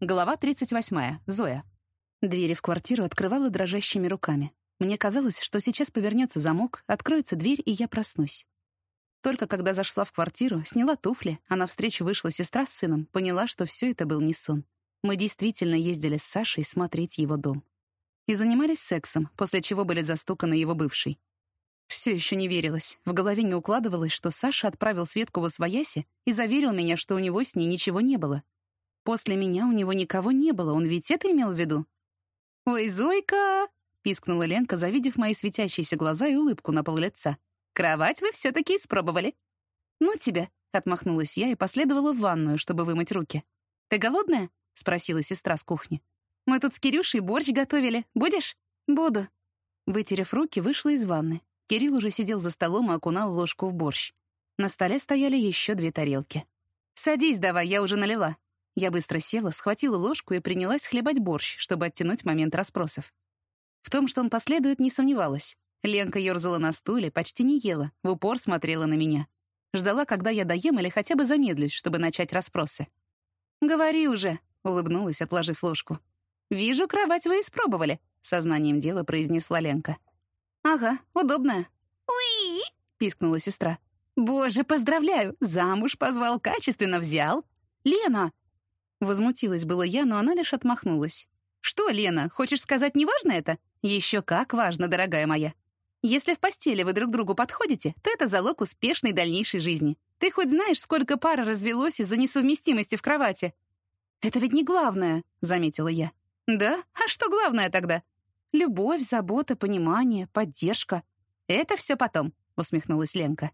Глава 38. Зоя. Двери в квартиру открывала дрожащими руками. Мне казалось, что сейчас повернется замок, откроется дверь, и я проснусь. Только когда зашла в квартиру, сняла туфли, а навстречу вышла сестра с сыном, поняла, что все это был не сон. Мы действительно ездили с Сашей смотреть его дом. И занимались сексом, после чего были застуканы его бывший. Все еще не верилось. В голове не укладывалось, что Саша отправил Светку во свояси и заверил меня, что у него с ней ничего не было. После меня у него никого не было, он ведь это имел в виду? «Ой, Зойка!» — пискнула Ленка, завидев мои светящиеся глаза и улыбку на пол лица. «Кровать вы все-таки испробовали». «Ну тебя!» — отмахнулась я и последовала в ванную, чтобы вымыть руки. «Ты голодная?» — спросила сестра с кухни. «Мы тут с Кирюшей борщ готовили. Будешь?» «Буду». Вытерев руки, вышла из ванны. Кирилл уже сидел за столом и окунал ложку в борщ. На столе стояли еще две тарелки. «Садись давай, я уже налила». Я быстро села, схватила ложку и принялась хлебать борщ, чтобы оттянуть момент расспросов. В том, что он последует, не сомневалась. Ленка ерзала на стуле, почти не ела, в упор смотрела на меня. Ждала, когда я доем или хотя бы замедлюсь, чтобы начать расспросы. «Говори уже», — улыбнулась, отложив ложку. «Вижу, кровать вы испробовали», — сознанием дела произнесла Ленка. «Ага, удобная». «Уи!» — пискнула сестра. «Боже, поздравляю! Замуж позвал, качественно взял!» «Лена!» Возмутилась было я, но она лишь отмахнулась. «Что, Лена, хочешь сказать, не важно это? Еще как важно, дорогая моя. Если в постели вы друг другу подходите, то это залог успешной дальнейшей жизни. Ты хоть знаешь, сколько пар развелось из-за несовместимости в кровати?» «Это ведь не главное», — заметила я. «Да? А что главное тогда?» «Любовь, забота, понимание, поддержка. Это все потом», — усмехнулась Ленка.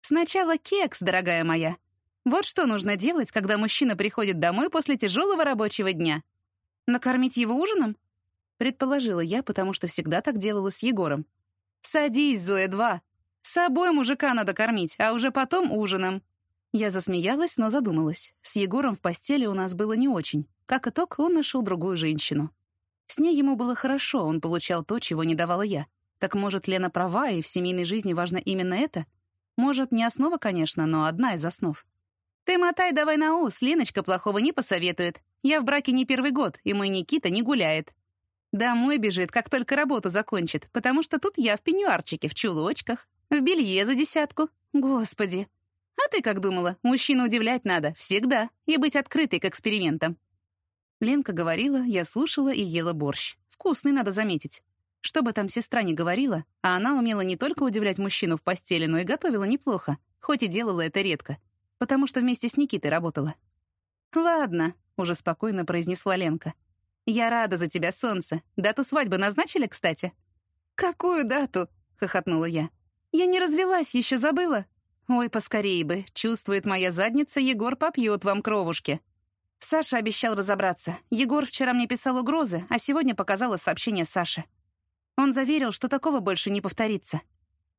«Сначала кекс, дорогая моя. Вот что нужно делать, когда мужчина приходит домой после тяжелого рабочего дня. Накормить его ужином? Предположила я, потому что всегда так делала с Егором. «Садись, Зоя-2. С собой мужика надо кормить, а уже потом ужином». Я засмеялась, но задумалась. С Егором в постели у нас было не очень. Как итог, он нашел другую женщину. С ней ему было хорошо, он получал то, чего не давала я. Так может, Лена права, и в семейной жизни важно именно это? Может, не основа, конечно, но одна из основ. «Ты мотай давай на ус, Леночка плохого не посоветует. Я в браке не первый год, и мой Никита не гуляет. Домой бежит, как только работу закончит, потому что тут я в пеньюарчике, в чулочках, в белье за десятку. Господи! А ты как думала? Мужчину удивлять надо, всегда, и быть открытой к экспериментам». Ленка говорила, я слушала и ела борщ. Вкусный, надо заметить. Что бы там сестра ни говорила, а она умела не только удивлять мужчину в постели, но и готовила неплохо, хоть и делала это редко потому что вместе с Никитой работала. «Ладно», — уже спокойно произнесла Ленка. «Я рада за тебя, солнце. Дату свадьбы назначили, кстати?» «Какую дату?» — хохотнула я. «Я не развелась, еще забыла». «Ой, поскорее бы. Чувствует моя задница, Егор попьет вам кровушки». Саша обещал разобраться. Егор вчера мне писал угрозы, а сегодня показала сообщение Саше. Он заверил, что такого больше не повторится.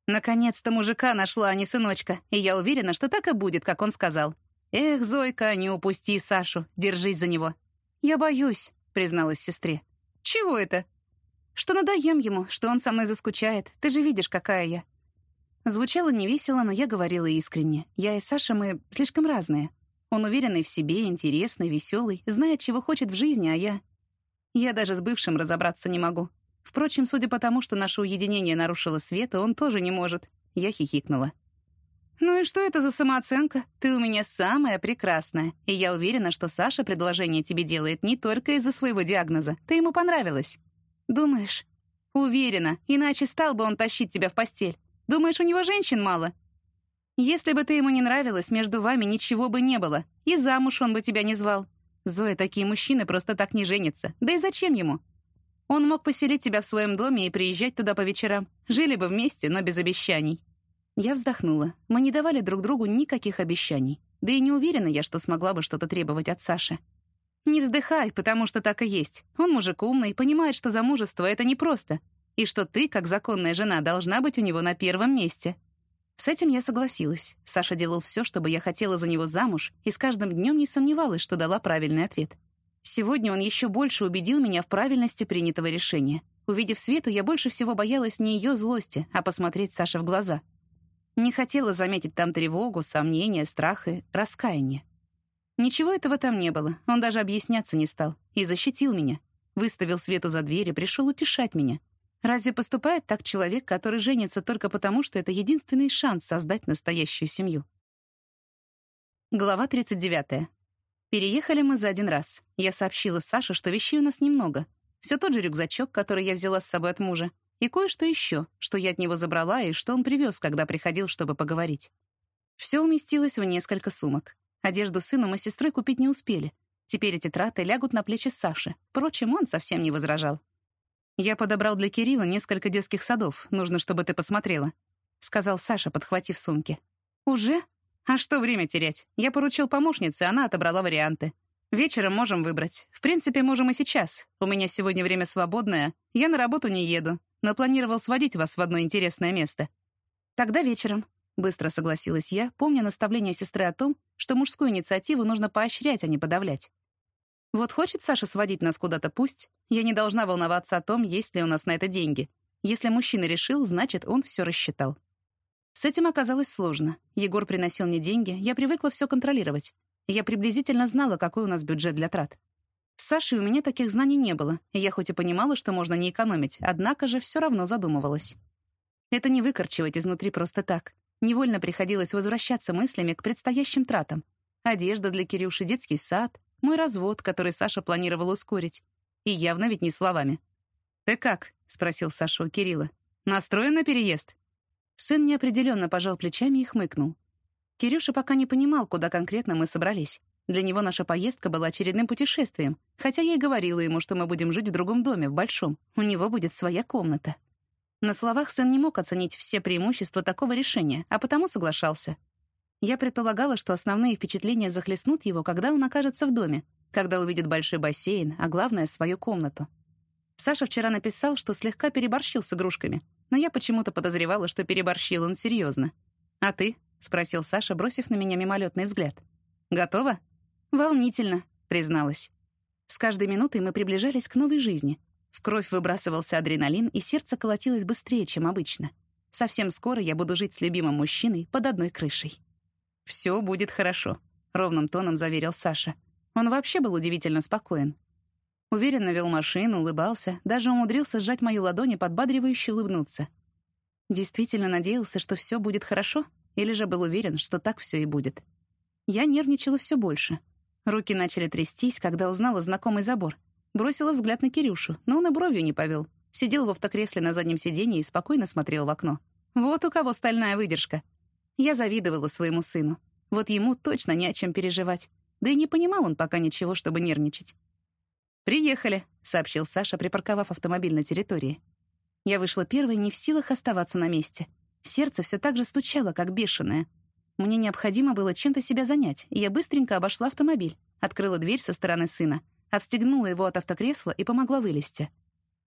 Наконец-то мужика нашла, а не сыночка, и я уверена, что так и будет, как он сказал. «Эх, Зойка, не упусти Сашу, держись за него». «Я боюсь», — призналась сестре. «Чего это?» «Что надоем ему, что он со мной заскучает. Ты же видишь, какая я». Звучало невесело, но я говорила искренне. Я и Саша, мы слишком разные. Он уверенный в себе, интересный, веселый, знает, чего хочет в жизни, а я... Я даже с бывшим разобраться не могу. Впрочем, судя по тому, что наше уединение нарушило Света, он тоже не может. Я хихикнула. «Ну и что это за самооценка? Ты у меня самая прекрасная. И я уверена, что Саша предложение тебе делает не только из-за своего диагноза. Ты ему понравилась». «Думаешь?» «Уверена. Иначе стал бы он тащить тебя в постель. Думаешь, у него женщин мало?» «Если бы ты ему не нравилась, между вами ничего бы не было. И замуж он бы тебя не звал. Зоя, такие мужчины просто так не женятся. Да и зачем ему? Он мог поселить тебя в своем доме и приезжать туда по вечерам. Жили бы вместе, но без обещаний». Я вздохнула. Мы не давали друг другу никаких обещаний. Да и не уверена я, что смогла бы что-то требовать от Саши. «Не вздыхай, потому что так и есть. Он мужик умный, понимает, что замужество — это непросто, и что ты, как законная жена, должна быть у него на первом месте». С этим я согласилась. Саша делал все, чтобы я хотела за него замуж, и с каждым днем не сомневалась, что дала правильный ответ. Сегодня он еще больше убедил меня в правильности принятого решения. Увидев Свету, я больше всего боялась не ее злости, а посмотреть Саше в глаза. Не хотела заметить там тревогу, сомнения, страх и раскаяние. Ничего этого там не было. Он даже объясняться не стал. И защитил меня. Выставил Свету за дверь и пришел утешать меня. Разве поступает так человек, который женится только потому, что это единственный шанс создать настоящую семью? Глава 39. Переехали мы за один раз. Я сообщила Саше, что вещей у нас немного. Все тот же рюкзачок, который я взяла с собой от мужа, и кое-что еще, что я от него забрала и что он привез, когда приходил, чтобы поговорить. Все уместилось в несколько сумок. Одежду сыну мы с сестрой купить не успели. Теперь эти траты лягут на плечи Саши. Впрочем, он совсем не возражал. «Я подобрал для Кирилла несколько детских садов. Нужно, чтобы ты посмотрела», — сказал Саша, подхватив сумки. «Уже?» А что время терять? Я поручил помощнице, она отобрала варианты. Вечером можем выбрать. В принципе, можем и сейчас. У меня сегодня время свободное. Я на работу не еду, но планировал сводить вас в одно интересное место. Тогда вечером. Быстро согласилась я, помня наставление сестры о том, что мужскую инициативу нужно поощрять, а не подавлять. Вот хочет Саша сводить нас куда-то, пусть. Я не должна волноваться о том, есть ли у нас на это деньги. Если мужчина решил, значит, он все рассчитал. С этим оказалось сложно. Егор приносил мне деньги, я привыкла все контролировать. Я приблизительно знала, какой у нас бюджет для трат. С Сашей у меня таких знаний не было, я хоть и понимала, что можно не экономить, однако же все равно задумывалась. Это не выкорчевать изнутри просто так. Невольно приходилось возвращаться мыслями к предстоящим тратам. Одежда для Кирюши, детский сад, мой развод, который Саша планировал ускорить. И явно ведь не словами. «Ты как?» — спросил Саша у Кирилла. «Настроен на переезд?» Сын неопределенно пожал плечами и хмыкнул. Кирюша пока не понимал, куда конкретно мы собрались. Для него наша поездка была очередным путешествием, хотя я и говорила ему, что мы будем жить в другом доме, в большом. У него будет своя комната. На словах сын не мог оценить все преимущества такого решения, а потому соглашался. Я предполагала, что основные впечатления захлестнут его, когда он окажется в доме, когда увидит большой бассейн, а главное — свою комнату. Саша вчера написал, что слегка переборщил с игрушками, но я почему-то подозревала, что переборщил он серьезно. «А ты?» — спросил Саша, бросив на меня мимолетный взгляд. «Готова?» «Волнительно», — призналась. С каждой минутой мы приближались к новой жизни. В кровь выбрасывался адреналин, и сердце колотилось быстрее, чем обычно. Совсем скоро я буду жить с любимым мужчиной под одной крышей. «Все будет хорошо», — ровным тоном заверил Саша. Он вообще был удивительно спокоен. Уверенно вел машину, улыбался, даже умудрился сжать мою ладонь и подбадривающе улыбнуться. Действительно надеялся, что все будет хорошо, или же был уверен, что так все и будет. Я нервничала все больше. Руки начали трястись, когда узнала знакомый забор. Бросила взгляд на Кирюшу, но он и бровью не повел. Сидел в автокресле на заднем сиденье и спокойно смотрел в окно. Вот у кого стальная выдержка. Я завидовала своему сыну. Вот ему точно не о чем переживать. Да и не понимал он пока ничего, чтобы нервничать. «Приехали», — сообщил Саша, припарковав автомобиль на территории. Я вышла первой, не в силах оставаться на месте. Сердце все так же стучало, как бешеное. Мне необходимо было чем-то себя занять, и я быстренько обошла автомобиль, открыла дверь со стороны сына, отстегнула его от автокресла и помогла вылезти.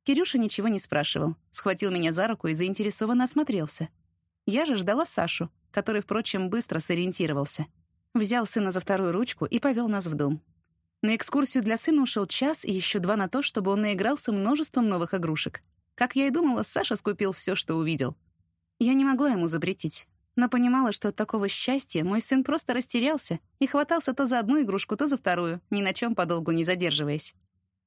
Кирюша ничего не спрашивал, схватил меня за руку и заинтересованно осмотрелся. Я же ждала Сашу, который, впрочем, быстро сориентировался. Взял сына за вторую ручку и повел нас в дом. На экскурсию для сына ушел час и еще два на то, чтобы он наигрался множеством новых игрушек. Как я и думала, Саша скупил все, что увидел. Я не могла ему запретить, но понимала, что от такого счастья мой сын просто растерялся и хватался то за одну игрушку, то за вторую, ни на чем подолгу не задерживаясь.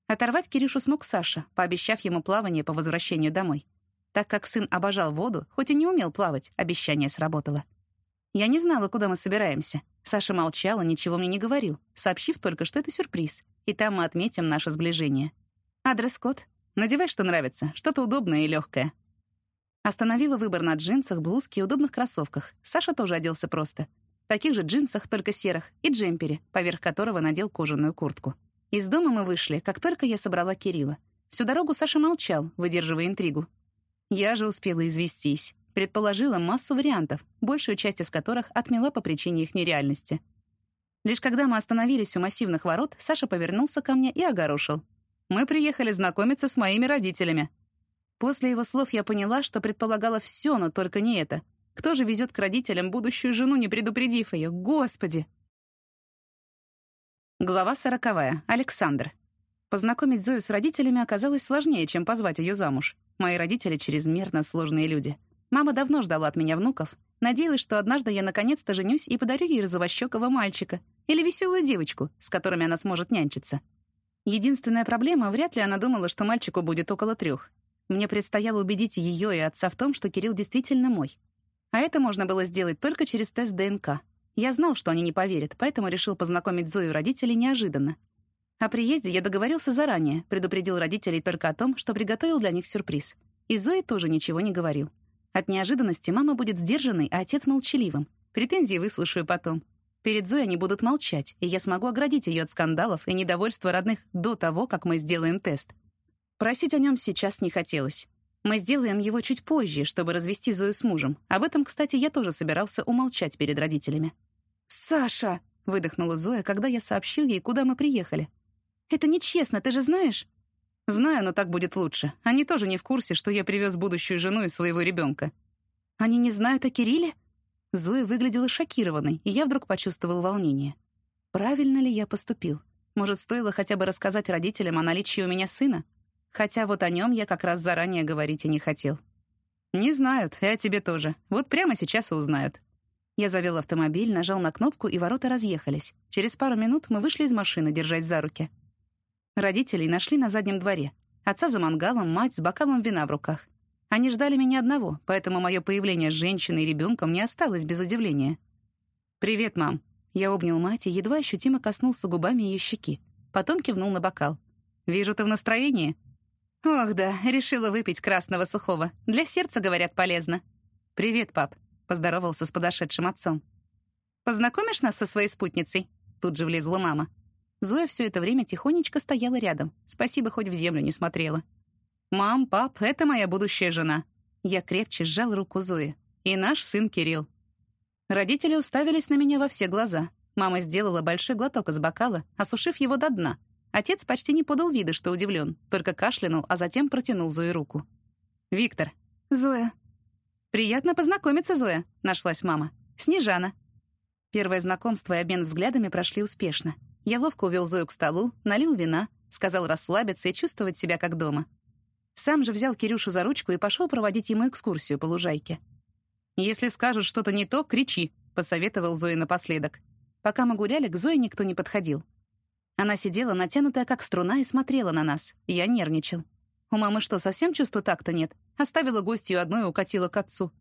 Оторвать Кирюшу смог Саша, пообещав ему плавание по возвращению домой. Так как сын обожал воду, хоть и не умел плавать, обещание сработало. Я не знала, куда мы собираемся. Саша молчал и ничего мне не говорил, сообщив только, что это сюрприз, и там мы отметим наше сближение. Адрес-код? Надевай, что нравится, что-то удобное и легкое. Остановила выбор на джинсах, блузке и удобных кроссовках. Саша тоже оделся просто. В таких же джинсах, только серых, и джемпере, поверх которого надел кожаную куртку. Из дома мы вышли, как только я собрала Кирилла. Всю дорогу Саша молчал, выдерживая интригу. Я же успела известись. Предположила массу вариантов, большую часть из которых отмела по причине их нереальности. Лишь когда мы остановились у массивных ворот, Саша повернулся ко мне и огорошил. «Мы приехали знакомиться с моими родителями». После его слов я поняла, что предполагала все, но только не это. Кто же везет к родителям будущую жену, не предупредив ее? Господи! Глава сороковая. Александр. Познакомить Зою с родителями оказалось сложнее, чем позвать ее замуж. Мои родители — чрезмерно сложные люди. Мама давно ждала от меня внуков, надеялась, что однажды я наконец-то женюсь и подарю ей розовощекого мальчика или веселую девочку, с которыми она сможет нянчиться. Единственная проблема — вряд ли она думала, что мальчику будет около трех. Мне предстояло убедить ее и отца в том, что Кирилл действительно мой. А это можно было сделать только через тест ДНК. Я знал, что они не поверят, поэтому решил познакомить Зою родителей неожиданно. О приезде я договорился заранее, предупредил родителей только о том, что приготовил для них сюрприз. И Зои тоже ничего не говорил. От неожиданности мама будет сдержанной, а отец молчаливым. Претензии выслушаю потом. Перед Зоей они будут молчать, и я смогу оградить ее от скандалов и недовольства родных до того, как мы сделаем тест. Просить о нем сейчас не хотелось. Мы сделаем его чуть позже, чтобы развести Зою с мужем. Об этом, кстати, я тоже собирался умолчать перед родителями. «Саша!» — выдохнула Зоя, когда я сообщил ей, куда мы приехали. «Это нечестно, ты же знаешь?» «Знаю, но так будет лучше. Они тоже не в курсе, что я привез будущую жену и своего ребенка». «Они не знают о Кирилле?» Зоя выглядела шокированной, и я вдруг почувствовал волнение. Правильно ли я поступил? Может, стоило хотя бы рассказать родителям о наличии у меня сына? Хотя вот о нем я как раз заранее говорить и не хотел. «Не знают, и о тебе тоже. Вот прямо сейчас и узнают». Я завел автомобиль, нажал на кнопку, и ворота разъехались. Через пару минут мы вышли из машины, держась за руки. Родителей нашли на заднем дворе. Отца за мангалом, мать с бокалом вина в руках. Они ждали меня одного, поэтому мое появление с женщиной и ребенком не осталось без удивления. «Привет, мам». Я обнял мать и едва ощутимо коснулся губами ее щеки. Потом кивнул на бокал. «Вижу, ты в настроении?» «Ох да, решила выпить красного сухого. Для сердца, говорят, полезно». «Привет, пап», — поздоровался с подошедшим отцом. «Познакомишь нас со своей спутницей?» Тут же влезла мама. Зоя все это время тихонечко стояла рядом. Спасибо, хоть в землю не смотрела. «Мам, пап, это моя будущая жена». Я крепче сжал руку Зои. «И наш сын Кирилл». Родители уставились на меня во все глаза. Мама сделала большой глоток из бокала, осушив его до дна — Отец почти не подал вида, что удивлен, только кашлянул, а затем протянул Зое руку. «Виктор». «Зоя». «Приятно познакомиться, Зоя», — нашлась мама. «Снежана». Первое знакомство и обмен взглядами прошли успешно. Я ловко увел Зою к столу, налил вина, сказал расслабиться и чувствовать себя как дома. Сам же взял Кирюшу за ручку и пошел проводить ему экскурсию по лужайке. «Если скажут что-то не то, кричи», — посоветовал Зоe напоследок. Пока мы гуляли, к Зое никто не подходил. Она сидела, натянутая как струна, и смотрела на нас. Я нервничал. У мамы что, совсем чувства так-то нет? Оставила гостью одну и укатила к отцу.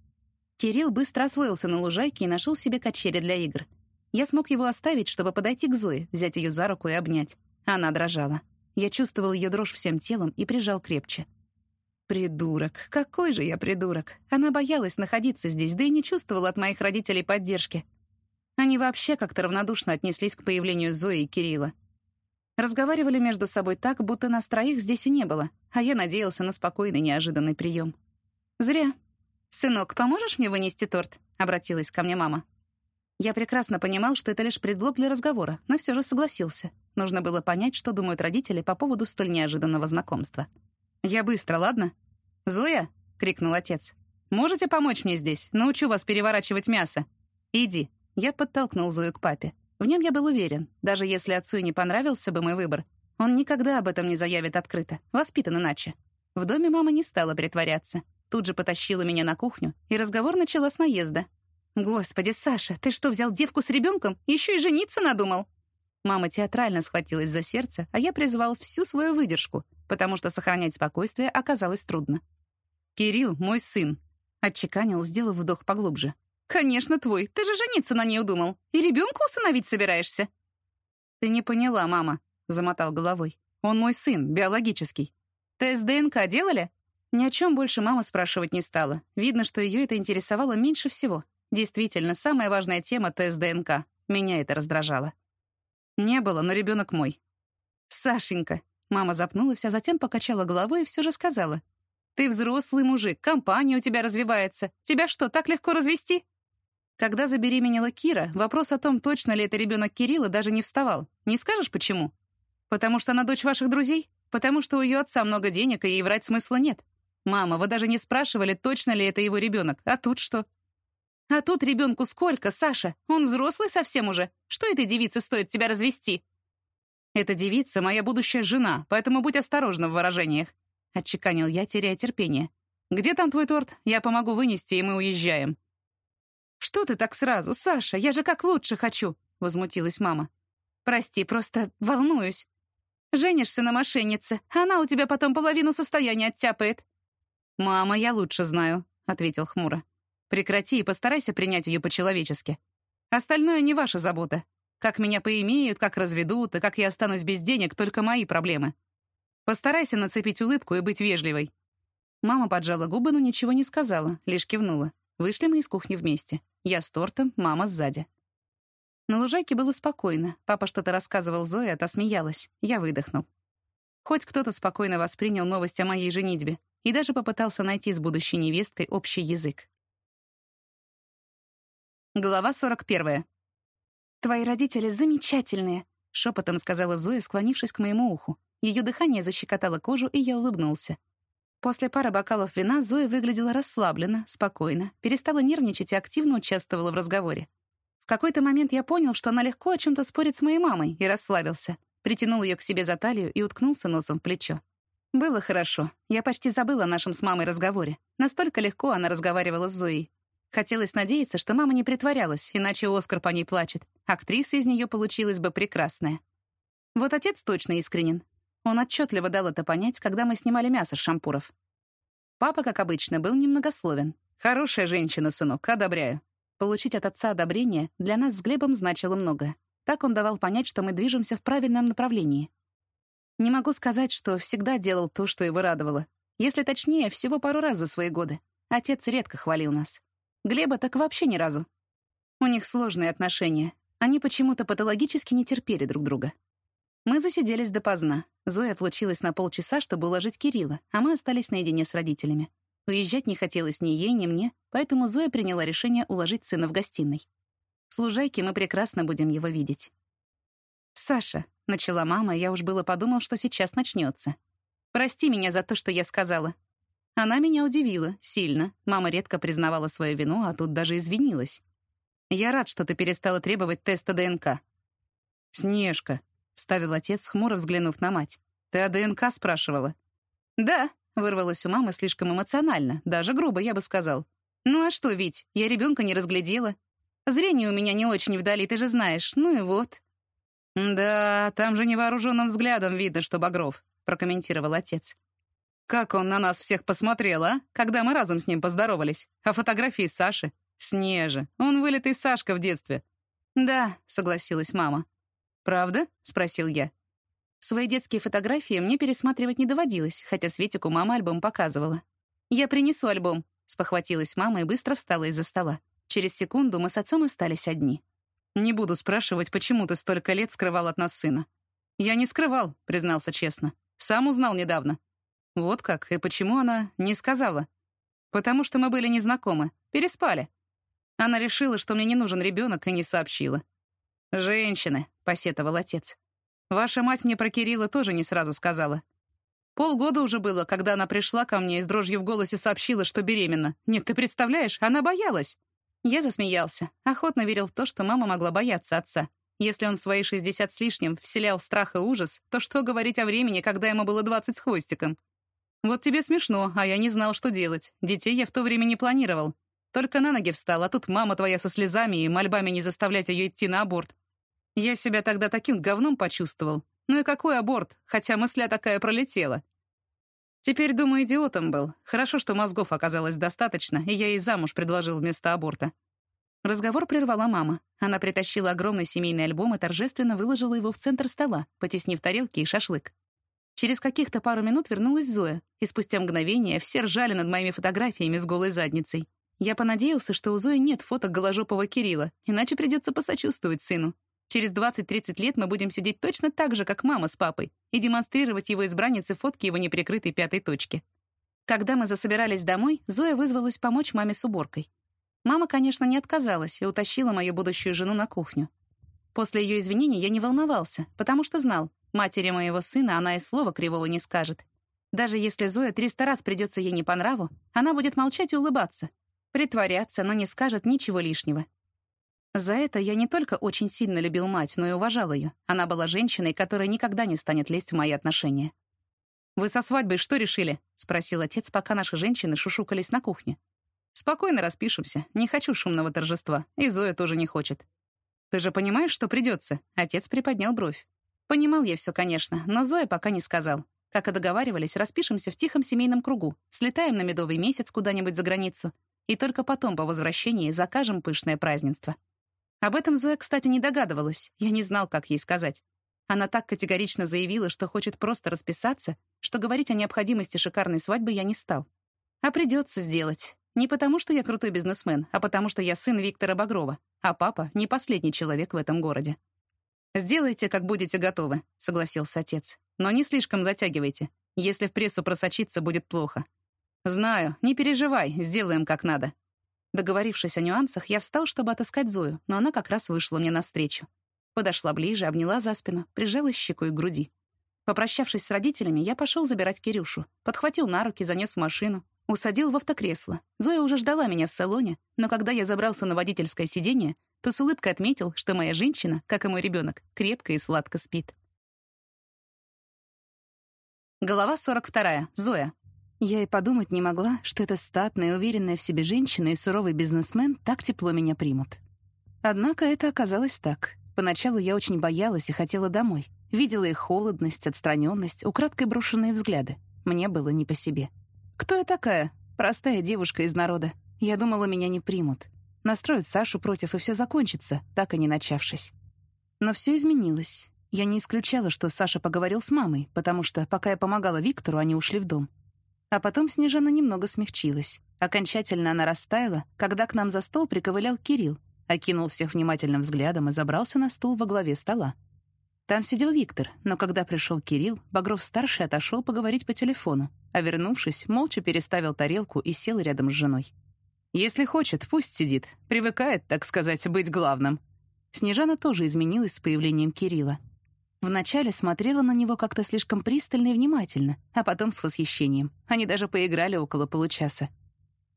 Кирилл быстро освоился на лужайке и нашел себе качели для игр. Я смог его оставить, чтобы подойти к Зое, взять ее за руку и обнять. Она дрожала. Я чувствовал ее дрожь всем телом и прижал крепче. Придурок. Какой же я придурок. Она боялась находиться здесь, да и не чувствовала от моих родителей поддержки. Они вообще как-то равнодушно отнеслись к появлению Зои и Кирилла. Разговаривали между собой так, будто нас троих здесь и не было, а я надеялся на спокойный неожиданный прием. «Зря. Сынок, поможешь мне вынести торт?» — обратилась ко мне мама. Я прекрасно понимал, что это лишь предлог для разговора, но все же согласился. Нужно было понять, что думают родители по поводу столь неожиданного знакомства. «Я быстро, ладно?» «Зоя!» — крикнул отец. «Можете помочь мне здесь? Научу вас переворачивать мясо». «Иди». Я подтолкнул Зою к папе. В нем я был уверен. Даже если отцу и не понравился бы мой выбор, он никогда об этом не заявит открыто. Воспитан иначе. В доме мама не стала притворяться. Тут же потащила меня на кухню, и разговор начала с наезда. «Господи, Саша, ты что, взял девку с ребенком? Еще и жениться надумал?» Мама театрально схватилась за сердце, а я призвал всю свою выдержку, потому что сохранять спокойствие оказалось трудно. «Кирилл — мой сын», — отчеканил, сделав вдох поглубже. «Конечно, твой. Ты же жениться на ней удумал. И ребенка усыновить собираешься?» «Ты не поняла, мама», — замотал головой. «Он мой сын, биологический. Тест ДНК делали?» Ни о чем больше мама спрашивать не стала. Видно, что ее это интересовало меньше всего. Действительно, самая важная тема — тест ДНК. Меня это раздражало. Не было, но ребенок мой. «Сашенька», — мама запнулась, а затем покачала головой и все же сказала. «Ты взрослый мужик, компания у тебя развивается. Тебя что, так легко развести?» Когда забеременела Кира, вопрос о том, точно ли это ребенок Кирилла, даже не вставал. Не скажешь, почему? Потому что она дочь ваших друзей? Потому что у ее отца много денег, и ей врать смысла нет. Мама, вы даже не спрашивали, точно ли это его ребенок. А тут что? А тут ребенку сколько, Саша? Он взрослый совсем уже. Что этой девице стоит тебя развести? Эта девица — моя будущая жена, поэтому будь осторожна в выражениях. Отчеканил я, теряя терпение. где там твой торт? Я помогу вынести, и мы уезжаем». «Что ты так сразу, Саша? Я же как лучше хочу!» — возмутилась мама. «Прости, просто волнуюсь. Женишься на мошеннице, она у тебя потом половину состояния оттяпает». «Мама, я лучше знаю», — ответил хмуро. «Прекрати и постарайся принять ее по-человечески. Остальное не ваша забота. Как меня поимеют, как разведут, и как я останусь без денег — только мои проблемы. Постарайся нацепить улыбку и быть вежливой». Мама поджала губы, но ничего не сказала, лишь кивнула. Вышли мы из кухни вместе. Я с тортом, мама сзади. На лужайке было спокойно. Папа что-то рассказывал Зое, а та смеялась. Я выдохнул. Хоть кто-то спокойно воспринял новость о моей женитьбе и даже попытался найти с будущей невесткой общий язык. Глава 41. «Твои родители замечательные», — шепотом сказала Зоя, склонившись к моему уху. Ее дыхание защекотало кожу, и я улыбнулся. После пары бокалов вина Зоя выглядела расслабленно, спокойно, перестала нервничать и активно участвовала в разговоре. В какой-то момент я понял, что она легко о чем-то спорит с моей мамой, и расслабился. Притянул ее к себе за талию и уткнулся носом в плечо. Было хорошо. Я почти забыла о нашем с мамой разговоре. Настолько легко она разговаривала с Зоей. Хотелось надеяться, что мама не притворялась, иначе Оскар по ней плачет. Актриса из нее получилась бы прекрасная. Вот отец точно искренен. Он отчетливо дал это понять, когда мы снимали мясо с шампуров. Папа, как обычно, был немногословен. «Хорошая женщина, сынок, одобряю». Получить от отца одобрение для нас с Глебом значило много. Так он давал понять, что мы движемся в правильном направлении. Не могу сказать, что всегда делал то, что его радовало. Если точнее, всего пару раз за свои годы. Отец редко хвалил нас. Глеба так вообще ни разу. У них сложные отношения. Они почему-то патологически не терпели друг друга. Мы засиделись допоздна. Зоя отлучилась на полчаса, чтобы уложить Кирилла, а мы остались наедине с родителями. Уезжать не хотелось ни ей, ни мне, поэтому Зоя приняла решение уложить сына в гостиной. В служайке мы прекрасно будем его видеть. «Саша», — начала мама, я уж было подумал, что сейчас начнется. «Прости меня за то, что я сказала». Она меня удивила, сильно. Мама редко признавала свою вину, а тут даже извинилась. «Я рад, что ты перестала требовать теста ДНК». «Снежка», вставил отец, хмуро взглянув на мать. «Ты о ДНК спрашивала?» «Да», — вырвалось у мамы слишком эмоционально, даже грубо, я бы сказал. «Ну а что, Вить, я ребенка не разглядела. Зрение у меня не очень вдали, ты же знаешь, ну и вот». «Да, там же невооруженным взглядом видно, что Багров», — прокомментировал отец. «Как он на нас всех посмотрел, а? Когда мы разом с ним поздоровались. А фотографии Саши? Снежи. Он вылитый Сашка в детстве». «Да», — согласилась мама. «Правда?» — спросил я. Свои детские фотографии мне пересматривать не доводилось, хотя Светику мама альбом показывала. «Я принесу альбом», — спохватилась мама и быстро встала из-за стола. Через секунду мы с отцом остались одни. «Не буду спрашивать, почему ты столько лет скрывал от нас сына». «Я не скрывал», — признался честно. «Сам узнал недавно». «Вот как, и почему она не сказала?» «Потому что мы были незнакомы, переспали». Она решила, что мне не нужен ребенок, и не сообщила. «Женщины», — посетовал отец. «Ваша мать мне про Кирилла тоже не сразу сказала. Полгода уже было, когда она пришла ко мне и с дрожью в голосе сообщила, что беременна. Нет, ты представляешь, она боялась». Я засмеялся, охотно верил в то, что мама могла бояться отца. Если он свои 60 с лишним вселял страх и ужас, то что говорить о времени, когда ему было 20 с хвостиком? Вот тебе смешно, а я не знал, что делать. Детей я в то время не планировал. Только на ноги встал, а тут мама твоя со слезами и мольбами не заставлять ее идти на аборт. Я себя тогда таким говном почувствовал. Ну и какой аборт, хотя мысля такая пролетела. Теперь, думаю, идиотом был. Хорошо, что мозгов оказалось достаточно, и я ей замуж предложил вместо аборта. Разговор прервала мама. Она притащила огромный семейный альбом и торжественно выложила его в центр стола, потеснив тарелки и шашлык. Через каких-то пару минут вернулась Зоя, и спустя мгновение все ржали над моими фотографиями с голой задницей. Я понадеялся, что у Зои нет фоток голожопого Кирилла, иначе придется посочувствовать сыну. Через 20-30 лет мы будем сидеть точно так же, как мама с папой, и демонстрировать его избраннице фотки его неприкрытой пятой точки. Когда мы засобирались домой, Зоя вызвалась помочь маме с уборкой. Мама, конечно, не отказалась и утащила мою будущую жену на кухню. После ее извинений я не волновался, потому что знал, матери моего сына она и слова кривого не скажет. Даже если Зоя 300 раз придется ей не по нраву, она будет молчать и улыбаться, притворяться, но не скажет ничего лишнего. За это я не только очень сильно любил мать, но и уважал ее. Она была женщиной, которая никогда не станет лезть в мои отношения. «Вы со свадьбой что решили?» — спросил отец, пока наши женщины шушукались на кухне. «Спокойно распишемся. Не хочу шумного торжества. И Зоя тоже не хочет». «Ты же понимаешь, что придется?» Отец приподнял бровь. Понимал я все, конечно, но Зоя пока не сказал. Как и договаривались, распишемся в тихом семейном кругу, слетаем на медовый месяц куда-нибудь за границу, и только потом по возвращении закажем пышное празднество. Об этом Зоя, кстати, не догадывалась. Я не знал, как ей сказать. Она так категорично заявила, что хочет просто расписаться, что говорить о необходимости шикарной свадьбы я не стал. А придется сделать. Не потому, что я крутой бизнесмен, а потому, что я сын Виктора Багрова, а папа — не последний человек в этом городе. «Сделайте, как будете готовы», — согласился отец. «Но не слишком затягивайте. Если в прессу просочиться, будет плохо. «Знаю, не переживай, сделаем как надо». Договорившись о нюансах, я встал, чтобы отыскать Зою, но она как раз вышла мне навстречу. Подошла ближе, обняла за спину, прижала щекой к груди. Попрощавшись с родителями, я пошел забирать Кирюшу. Подхватил на руки, занес в машину. Усадил в автокресло. Зоя уже ждала меня в салоне, но когда я забрался на водительское сиденье, то с улыбкой отметил, что моя женщина, как и мой ребенок, крепко и сладко спит. Глава 42. Зоя. Я и подумать не могла, что эта статная, уверенная в себе женщина и суровый бизнесмен так тепло меня примут. Однако это оказалось так. Поначалу я очень боялась и хотела домой. Видела их холодность, отстраненность, украдкой брошенные взгляды. Мне было не по себе. Кто я такая? Простая девушка из народа. Я думала, меня не примут. Настроят Сашу против, и все закончится, так и не начавшись. Но все изменилось. Я не исключала, что Саша поговорил с мамой, потому что, пока я помогала Виктору, они ушли в дом. А потом Снежана немного смягчилась. Окончательно она растаяла, когда к нам за стол приковылял Кирилл, окинул всех внимательным взглядом и забрался на стул во главе стола. Там сидел Виктор, но когда пришел Кирилл, Багров-старший отошел поговорить по телефону, а вернувшись, молча переставил тарелку и сел рядом с женой. «Если хочет, пусть сидит. Привыкает, так сказать, быть главным». Снежана тоже изменилась с появлением Кирилла. Вначале смотрела на него как-то слишком пристально и внимательно, а потом с восхищением. Они даже поиграли около получаса.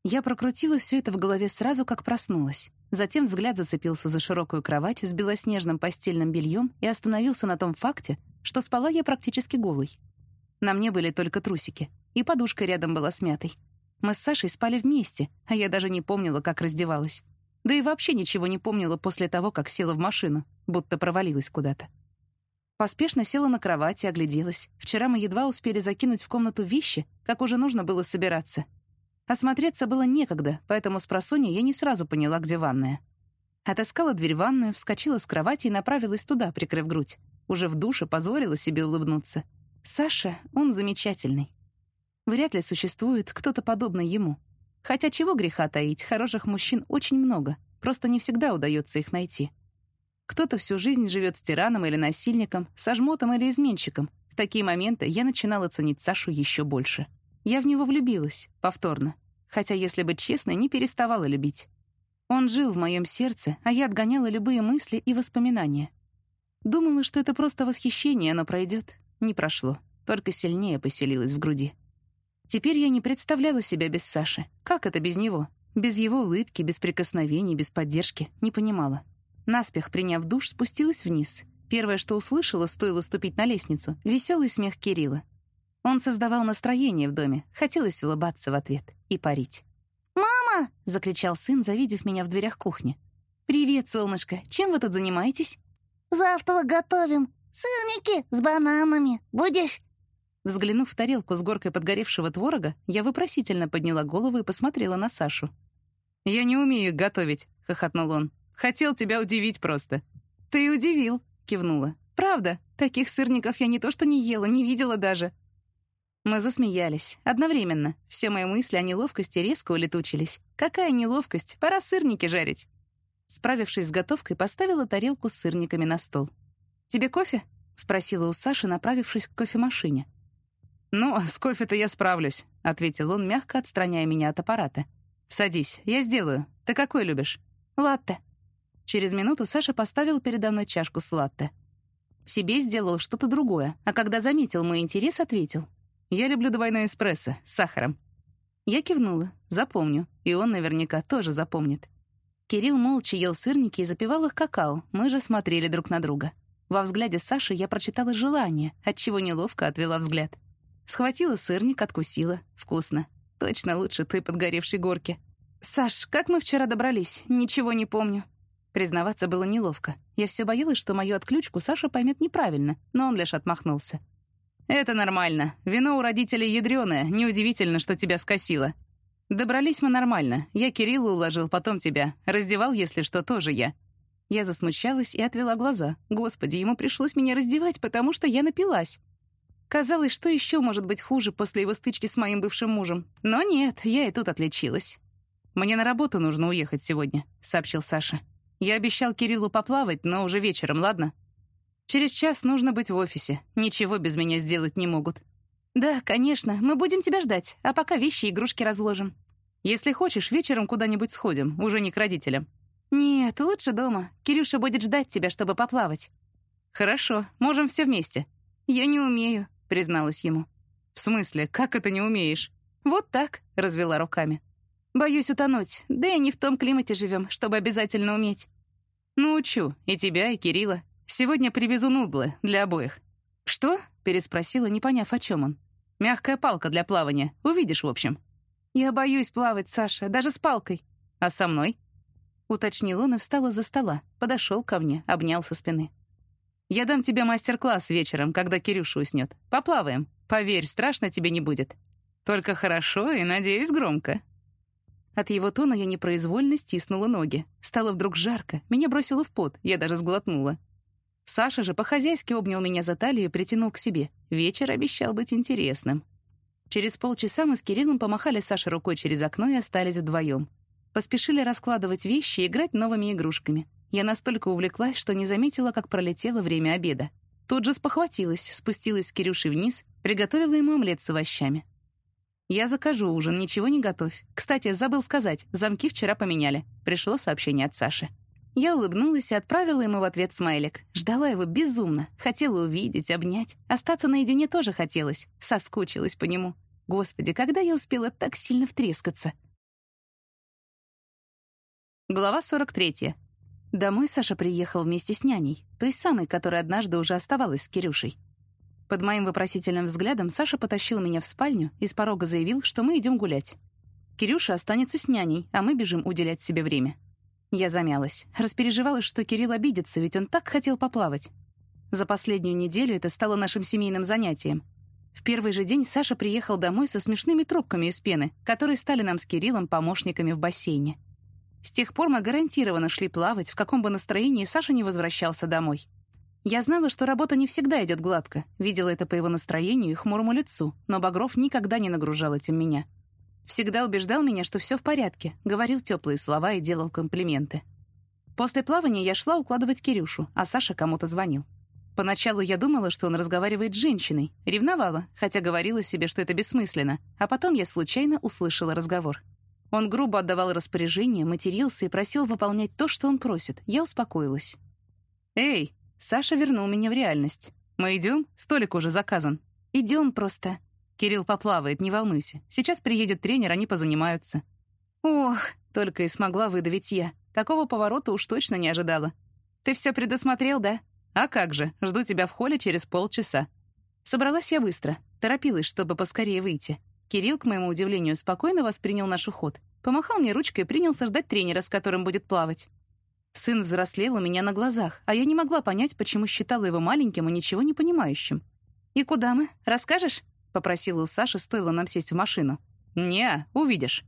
Я прокрутила все это в голове сразу, как проснулась. Затем взгляд зацепился за широкую кровать с белоснежным постельным бельем и остановился на том факте, что спала я практически голой. На мне были только трусики, и подушка рядом была смятой. Мы с Сашей спали вместе, а я даже не помнила, как раздевалась. Да и вообще ничего не помнила после того, как села в машину, будто провалилась куда-то. Поспешно села на кровать и огляделась. Вчера мы едва успели закинуть в комнату вещи, как уже нужно было собираться. Осмотреться было некогда, поэтому с просонья я не сразу поняла, где ванная. Отыскала дверь в ванную, вскочила с кровати и направилась туда, прикрыв грудь. Уже в душе позволила себе улыбнуться. Саша, он замечательный. Вряд ли существует кто-то подобный ему. Хотя чего греха таить, хороших мужчин очень много, просто не всегда удается их найти. Кто-то всю жизнь живет с тираном или насильником, со жмотом или изменщиком. В такие моменты я начинала ценить Сашу еще больше. Я в него влюбилась, повторно. Хотя, если быть честной, не переставала любить. Он жил в моем сердце, а я отгоняла любые мысли и воспоминания. Думала, что это просто восхищение, но пройдет. Не прошло, только сильнее поселилось в груди. Теперь я не представляла себя без Саши. Как это без него? Без его улыбки, без прикосновений, без поддержки. Не понимала. Наспех приняв душ, спустилась вниз. Первое, что услышала, стоило ступить на лестницу — веселый смех Кирилла. Он создавал настроение в доме, хотелось улыбаться в ответ и парить. «Мама!» — закричал сын, завидев меня в дверях кухни. «Привет, солнышко! Чем вы тут занимаетесь?» «Завтра готовим. Сырники с бананами. Будешь?» Взглянув в тарелку с горкой подгоревшего творога, я вопросительно подняла голову и посмотрела на Сашу. «Я не умею готовить», — хохотнул он. Хотел тебя удивить просто». «Ты удивил», — кивнула. «Правда, таких сырников я не то что не ела, не видела даже». Мы засмеялись. Одновременно. Все мои мысли о неловкости резко улетучились. Какая неловкость? Пора сырники жарить. Справившись с готовкой, поставила тарелку с сырниками на стол. «Тебе кофе?» — спросила у Саши, направившись к кофемашине. «Ну, с кофе-то я справлюсь», — ответил он, мягко отстраняя меня от аппарата. «Садись, я сделаю. Ты какой любишь?» «Латте», Через минуту Саша поставил передо мной чашку с латте. Себе сделал что-то другое, а когда заметил мой интерес, ответил. «Я люблю двойной эспрессо с сахаром». Я кивнула. Запомню. И он наверняка тоже запомнит. Кирилл молча ел сырники и запивал их какао. Мы же смотрели друг на друга. Во взгляде Саши я прочитала желание, отчего неловко отвела взгляд. Схватила сырник, откусила. Вкусно. Точно лучше той подгоревшей горки. «Саш, как мы вчера добрались? Ничего не помню». Признаваться было неловко. Я все боялась, что мою отключку Саша поймет неправильно, но он лишь отмахнулся. «Это нормально. Вино у родителей ядрёное. Неудивительно, что тебя скосило. Добрались мы нормально. Я Кирилла уложил, потом тебя. Раздевал, если что, тоже я». Я засмущалась и отвела глаза. Господи, ему пришлось меня раздевать, потому что я напилась. Казалось, что еще может быть хуже после его стычки с моим бывшим мужем. Но нет, я и тут отличилась. «Мне на работу нужно уехать сегодня», — сообщил Саша. «Я обещал Кириллу поплавать, но уже вечером, ладно? Через час нужно быть в офисе. Ничего без меня сделать не могут». «Да, конечно, мы будем тебя ждать, а пока вещи и игрушки разложим». «Если хочешь, вечером куда-нибудь сходим, уже не к родителям». «Нет, лучше дома. Кирюша будет ждать тебя, чтобы поплавать». «Хорошо, можем все вместе». «Я не умею», — призналась ему. «В смысле, как это не умеешь?» «Вот так», — развела руками. Боюсь утонуть, да и не в том климате живем, чтобы обязательно уметь. Научу и тебя, и Кирилла. Сегодня привезу нудлы для обоих. Что? переспросила, не поняв, о чем он. Мягкая палка для плавания. Увидишь, в общем. Я боюсь плавать, Саша, даже с палкой. А со мной? Уточнил он и встал из-за стола, подошел ко мне, обнял со спины. Я дам тебе мастер-класс вечером, когда Кирюша уснет. Поплаваем. Поверь, страшно тебе не будет. Только хорошо и, надеюсь, громко. От его тона я непроизвольно стиснула ноги. Стало вдруг жарко, меня бросило в пот, я даже сглотнула. Саша же по-хозяйски обнял меня за талию и притянул к себе. Вечер обещал быть интересным. Через полчаса мы с Кириллом помахали Саше рукой через окно и остались вдвоем. Поспешили раскладывать вещи и играть новыми игрушками. Я настолько увлеклась, что не заметила, как пролетело время обеда. Тут же спохватилась, спустилась с Кирюшей вниз, приготовила ему омлет с овощами. «Я закажу ужин, ничего не готовь. Кстати, забыл сказать, замки вчера поменяли». Пришло сообщение от Саши. Я улыбнулась и отправила ему в ответ смайлик. Ждала его безумно. Хотела увидеть, обнять. Остаться наедине тоже хотелось. Соскучилась по нему. Господи, когда я успела так сильно втрескаться? Глава 43. Домой Саша приехал вместе с няней, той самой, которая однажды уже оставалась с Кирюшей. Под моим вопросительным взглядом Саша потащил меня в спальню и с порога заявил, что мы идем гулять. Кирюша останется с няней, а мы бежим уделять себе время. Я замялась. Распереживалась, что Кирилл обидится, ведь он так хотел поплавать. За последнюю неделю это стало нашим семейным занятием. В первый же день Саша приехал домой со смешными трубками из пены, которые стали нам с Кириллом помощниками в бассейне. С тех пор мы гарантированно шли плавать, в каком бы настроении Саша не возвращался домой. Я знала, что работа не всегда идет гладко, видела это по его настроению и хмурому лицу, но Багров никогда не нагружал этим меня. Всегда убеждал меня, что все в порядке, говорил теплые слова и делал комплименты. После плавания я шла укладывать Кирюшу, а Саша кому-то звонил. Поначалу я думала, что он разговаривает с женщиной, ревновала, хотя говорила себе, что это бессмысленно, а потом я случайно услышала разговор. Он грубо отдавал распоряжение, матерился и просил выполнять то, что он просит. Я успокоилась. «Эй, Саша вернул меня в реальность. «Мы идем? Столик уже заказан». «Идем просто». «Кирилл поплавает, не волнуйся. Сейчас приедет тренер, они позанимаются». «Ох», — только и смогла выдавить я. Такого поворота уж точно не ожидала. «Ты все предусмотрел, да?» «А как же, жду тебя в холле через полчаса». Собралась я быстро, торопилась, чтобы поскорее выйти. Кирилл, к моему удивлению, спокойно воспринял наш уход. Помахал мне ручкой и принялся ждать тренера, с которым будет плавать. Сын взрослел у меня на глазах, а я не могла понять, почему считала его маленьким и ничего не понимающим. «И куда мы? Расскажешь?» — попросила у Саши, стоило нам сесть в машину. «Не, увидишь».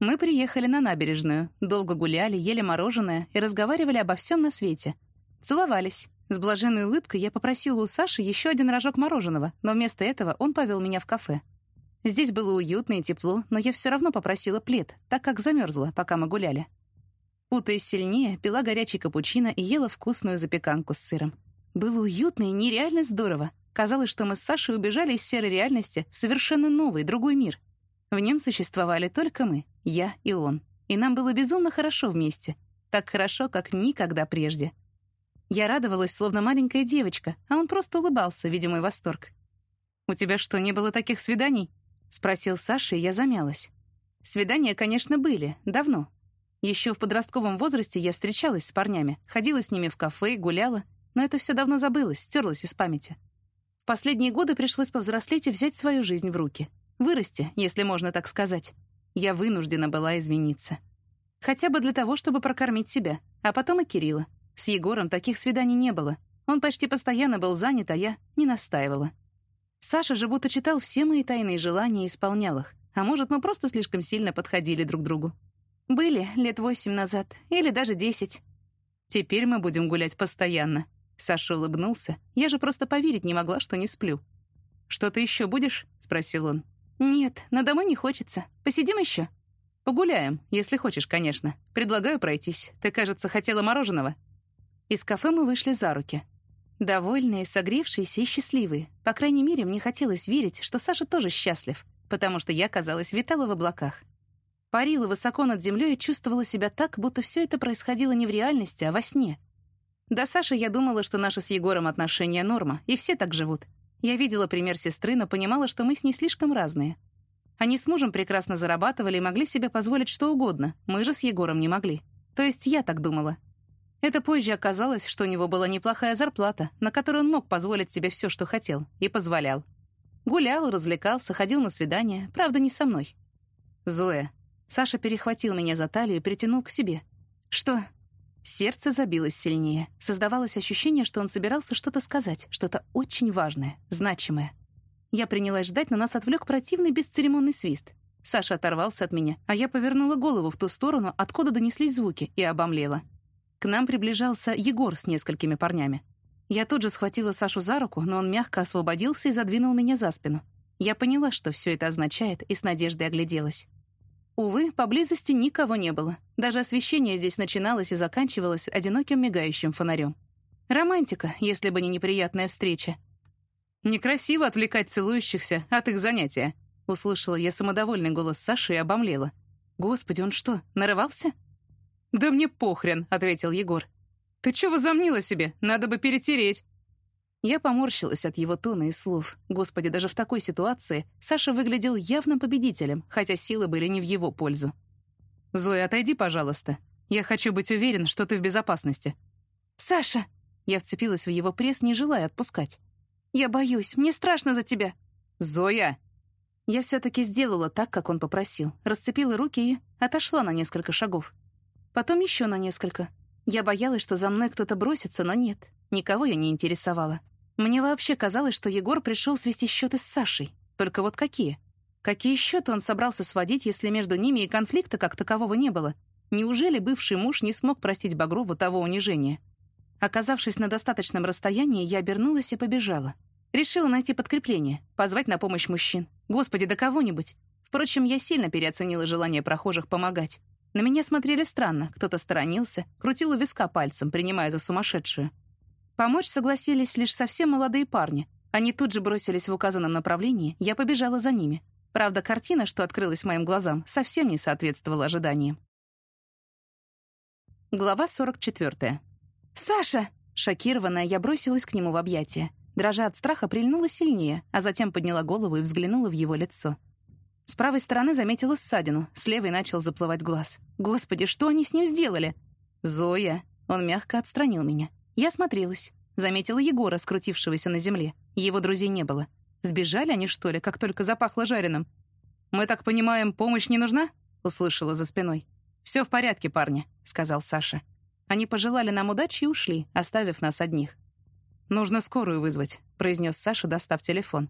Мы приехали на набережную, долго гуляли, ели мороженое и разговаривали обо всем на свете. Целовались. С блаженной улыбкой я попросила у Саши еще один рожок мороженого, но вместо этого он повел меня в кафе. Здесь было уютно и тепло, но я все равно попросила плед, так как замерзла, пока мы гуляли. Путаясь сильнее, пила горячий капучино и ела вкусную запеканку с сыром. Было уютно и нереально здорово. Казалось, что мы с Сашей убежали из серой реальности в совершенно новый, другой мир. В нем существовали только мы, я и он. И нам было безумно хорошо вместе. Так хорошо, как никогда прежде. Я радовалась, словно маленькая девочка, а он просто улыбался, видя мой восторг. «У тебя что, не было таких свиданий?» — спросил Саша, и я замялась. Свидания, конечно, были, давно, еще в подростковом возрасте я встречалась с парнями, ходила с ними в кафе, гуляла, но это все давно забылось, стерлось из памяти. В последние годы пришлось повзрослеть и взять свою жизнь в руки. Вырасти, если можно так сказать. Я вынуждена была измениться. Хотя бы для того, чтобы прокормить себя, а потом и Кирилла. С Егором таких свиданий не было. Он почти постоянно был занят, а я не настаивала. Саша же будто читал все мои тайные желания и исполнял их. А может, мы просто слишком сильно подходили друг другу. Были лет восемь назад, или даже десять. Теперь мы будем гулять постоянно. Саша улыбнулся. Я же просто поверить не могла, что не сплю. «Что ты еще будешь?» — спросил он. «Нет, но домой не хочется. Посидим еще?» «Погуляем, если хочешь, конечно. Предлагаю пройтись. Ты, кажется, хотела мороженого». Из кафе мы вышли за руки. Довольные, согревшиеся и счастливые. По крайней мере, мне хотелось верить, что Саша тоже счастлив, потому что я, казалось, витала в облаках. Парила высоко над землей и чувствовала себя так, будто все это происходило не в реальности, а во сне. До Саши я думала, что наши с Егором отношения норма, и все так живут. Я видела пример сестры, но понимала, что мы с ней слишком разные. Они с мужем прекрасно зарабатывали и могли себе позволить что угодно, мы же с Егором не могли. То есть я так думала. Это позже оказалось, что у него была неплохая зарплата, на которую он мог позволить себе все, что хотел, и позволял. Гулял, развлекался, ходил на свидания, правда, не со мной. «Зоя». Саша перехватил меня за талию и притянул к себе. «Что?» Сердце забилось сильнее. Создавалось ощущение, что он собирался что-то сказать, что-то очень важное, значимое. Я принялась ждать, но нас отвлек противный бесцеремонный свист. Саша оторвался от меня, а я повернула голову в ту сторону, откуда донеслись звуки, и обомлела. К нам приближался Егор с несколькими парнями. Я тут же схватила Сашу за руку, но он мягко освободился и задвинул меня за спину. Я поняла, что все это означает, и с надеждой огляделась. Увы, поблизости никого не было. Даже освещение здесь начиналось и заканчивалось одиноким мигающим фонарем. Романтика, если бы не неприятная встреча. «Некрасиво отвлекать целующихся от их занятия», — услышала я самодовольный голос Саши и обомлела. «Господи, он что, нарывался?» «Да мне похрен», — ответил Егор. «Ты чего возомнила себе? Надо бы перетереть». Я поморщилась от его тона и слов. Господи, даже в такой ситуации Саша выглядел явным победителем, хотя силы были не в его пользу. «Зоя, отойди, пожалуйста. Я хочу быть уверен, что ты в безопасности». «Саша!» Я вцепилась в его пресс, не желая отпускать. «Я боюсь, мне страшно за тебя». «Зоя!» Я все-таки сделала так, как он попросил. Расцепила руки и отошла на несколько шагов. Потом еще на несколько. Я боялась, что за мной кто-то бросится, но нет. Никого я не интересовала. Мне вообще казалось, что Егор пришел свести счеты с Сашей. Только вот какие? Какие счеты он собрался сводить, если между ними и конфликта как такового не было? Неужели бывший муж не смог простить Багрову того унижения? Оказавшись на достаточном расстоянии, я обернулась и побежала. Решила найти подкрепление, позвать на помощь мужчин. Господи, да кого-нибудь. Впрочем, я сильно переоценила желание прохожих помогать. На меня смотрели странно, кто-то сторонился, крутил у виска пальцем, принимая за сумасшедшую. Помочь согласились лишь совсем молодые парни. Они тут же бросились в указанном направлении, я побежала за ними. Правда, картина, что открылась моим глазам, совсем не соответствовала ожиданиям. Глава 44. «Саша!» Шокированная, я бросилась к нему в объятия. Дрожа от страха, прильнула сильнее, а затем подняла голову и взглянула в его лицо. С правой стороны заметила ссадину, с левой начал заплывать глаз. Господи, что они с ним сделали? «Зоя!» Он мягко отстранил меня. Я смотрелась. Заметила Егора, скрутившегося на земле. Его друзей не было. Сбежали они, что ли, как только запахло жареным? «Мы так понимаем, помощь не нужна?» — услышала за спиной. «Все в порядке, парни», — сказал Саша. Они пожелали нам удачи и ушли, оставив нас одних. «Нужно скорую вызвать», — произнес Саша, достав телефон.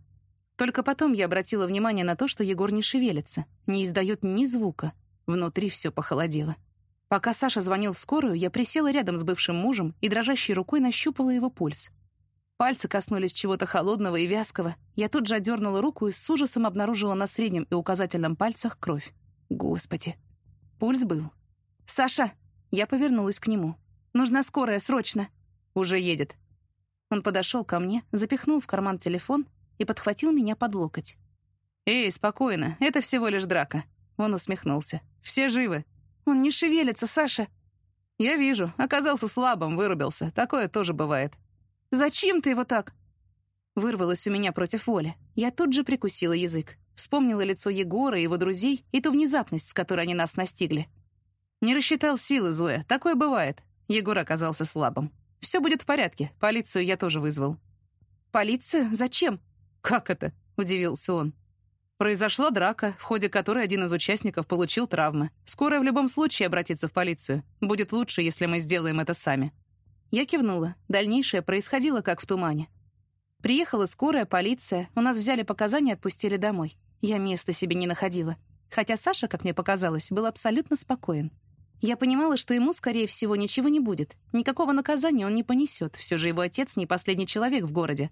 Только потом я обратила внимание на то, что Егор не шевелится, не издает ни звука. Внутри все похолодело. Пока Саша звонил в скорую, я присела рядом с бывшим мужем и дрожащей рукой нащупала его пульс. Пальцы коснулись чего-то холодного и вязкого. Я тут же отдернула руку и с ужасом обнаружила на среднем и указательном пальцах кровь. Господи. Пульс был. «Саша!» Я повернулась к нему. «Нужна скорая, срочно!» «Уже едет». Он подошел ко мне, запихнул в карман телефон и подхватил меня под локоть. «Эй, спокойно, это всего лишь драка». Он усмехнулся. «Все живы». «Он не шевелится, Саша». «Я вижу. Оказался слабым, вырубился. Такое тоже бывает». «Зачем ты его так?» Вырвалось у меня против воли. Я тут же прикусила язык. Вспомнила лицо Егора и его друзей и ту внезапность, с которой они нас настигли. Не рассчитал силы, Зоя. Такое бывает. Егор оказался слабым. Все будет в порядке. Полицию я тоже вызвал. «Полицию? Зачем?» «Как это?» — удивился он. Произошла драка, в ходе которой один из участников получил травмы. Скорая в любом случае обратится в полицию. Будет лучше, если мы сделаем это сами. Я кивнула. Дальнейшее происходило как в тумане. Приехала скорая, полиция. У нас взяли показания отпустили домой. Я места себе не находила. Хотя Саша, как мне показалось, был абсолютно спокоен. Я понимала, что ему, скорее всего, ничего не будет. Никакого наказания он не понесет. Все же его отец не последний человек в городе.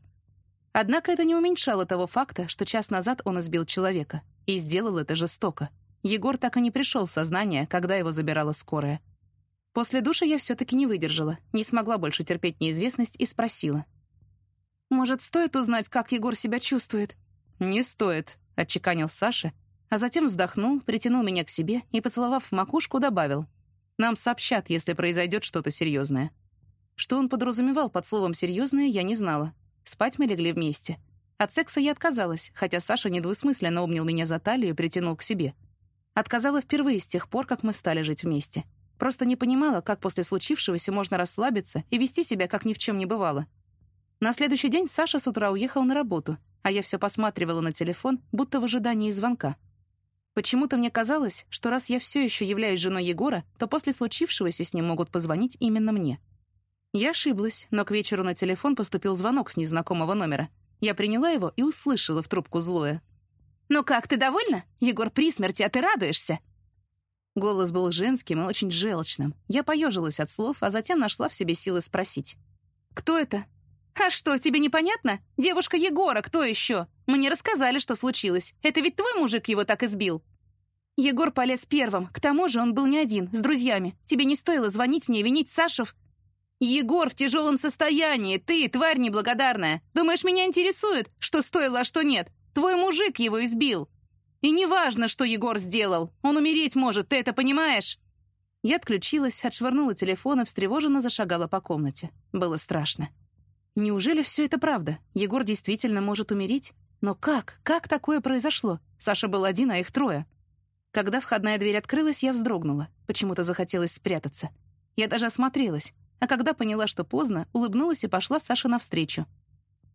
Однако это не уменьшало того факта, что час назад он избил человека. И сделал это жестоко. Егор так и не пришел в сознание, когда его забирала скорая. После душа я все-таки не выдержала, не смогла больше терпеть неизвестность и спросила. «Может, стоит узнать, как Егор себя чувствует?» «Не стоит», — отчеканил Саша, а затем вздохнул, притянул меня к себе и, поцеловав в макушку, добавил. «Нам сообщат, если произойдет что-то серьезное». Что он подразумевал под словом «серьезное», я не знала. Спать мы легли вместе. От секса я отказалась, хотя Саша недвусмысленно обнял меня за талию и притянул к себе. Отказала впервые с тех пор, как мы стали жить вместе. Просто не понимала, как после случившегося можно расслабиться и вести себя, как ни в чем не бывало. На следующий день Саша с утра уехал на работу, а я все посматривала на телефон, будто в ожидании звонка. Почему-то мне казалось, что раз я все еще являюсь женой Егора, то после случившегося с ним могут позвонить именно мне. Я ошиблась, но к вечеру на телефон поступил звонок с незнакомого номера. Я приняла его и услышала в трубку злое. «Ну как, ты довольна? Егор при смерти, а ты радуешься?» Голос был женским и очень желчным. Я поежилась от слов, а затем нашла в себе силы спросить. «Кто это?» «А что, тебе непонятно? Девушка Егора, кто еще? Мне рассказали, что случилось. Это ведь твой мужик его так избил?» Егор полез первым. К тому же он был не один, с друзьями. Тебе не стоило звонить мне винить Сашу. «Егор в тяжелом состоянии. Ты, тварь неблагодарная. Думаешь, меня интересует, что стоило, а что нет? Твой мужик его избил. И неважно, что Егор сделал. Он умереть может, ты это понимаешь?» Я отключилась, отшвырнула телефон и встревоженно зашагала по комнате. Было страшно. Неужели все это правда? Егор действительно может умереть? Но как? Как такое произошло? Саша был один, а их трое. Когда входная дверь открылась, я вздрогнула. Почему-то захотелось спрятаться. Я даже осмотрелась, а когда поняла, что поздно, улыбнулась и пошла Саше навстречу.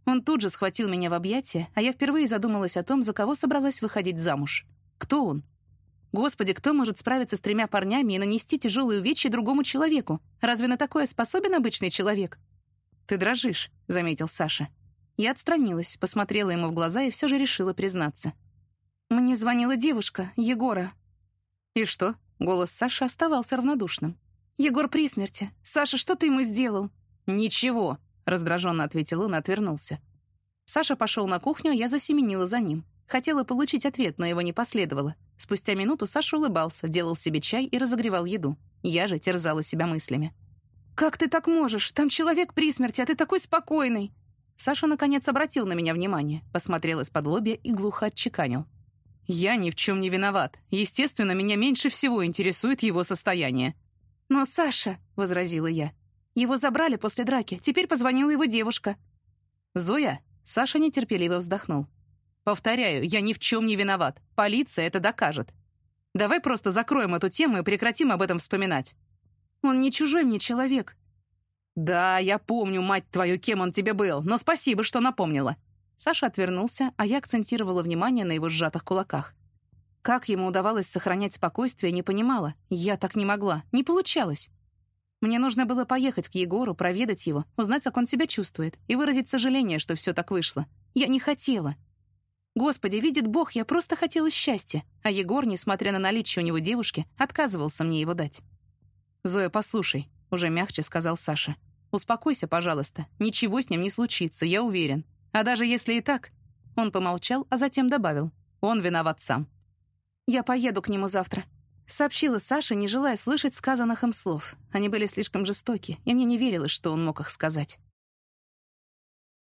Он тут же схватил меня в объятия, а я впервые задумалась о том, за кого собралась выходить замуж. Кто он? Господи, кто может справиться с тремя парнями и нанести тяжелые увечья другому человеку? Разве на такое способен обычный человек? «Ты дрожишь», — заметил Саша. Я отстранилась, посмотрела ему в глаза и все же решила признаться. «Мне звонила девушка, Егора». «И что?» — голос Саши оставался равнодушным. «Егор при смерти. Саша, что ты ему сделал?» «Ничего», — раздраженно ответил он и отвернулся. Саша пошел на кухню, я засеменила за ним. Хотела получить ответ, но его не последовало. Спустя минуту Саша улыбался, делал себе чай и разогревал еду. Я же терзала себя мыслями. «Как ты так можешь? Там человек при смерти, а ты такой спокойный!» Саша, наконец, обратил на меня внимание, посмотрел из-под лобья и глухо отчеканил. «Я ни в чем не виноват. Естественно, меня меньше всего интересует его состояние». «Но Саша», — возразила я, — «его забрали после драки. Теперь позвонила его девушка». «Зоя?» — Саша нетерпеливо вздохнул. «Повторяю, я ни в чем не виноват. Полиция это докажет. Давай просто закроем эту тему и прекратим об этом вспоминать». Он не чужой мне человек». «Да, я помню, мать твою, кем он тебе был, но спасибо, что напомнила». Саша отвернулся, а я акцентировала внимание на его сжатых кулаках. Как ему удавалось сохранять спокойствие, не понимала. Я так не могла. Не получалось. Мне нужно было поехать к Егору, проведать его, узнать, как он себя чувствует, и выразить сожаление, что все так вышло. Я не хотела. Господи, видит Бог, я просто хотела счастья, а Егор, несмотря на наличие у него девушки, отказывался мне его дать. «Зоя, послушай», — уже мягче сказал Саша. «Успокойся, пожалуйста. Ничего с ним не случится, я уверен. А даже если и так...» Он помолчал, а затем добавил. «Он виноват сам». «Я поеду к нему завтра», — сообщила Саша, не желая слышать сказанных им слов. Они были слишком жестоки, и мне не верилось, что он мог их сказать.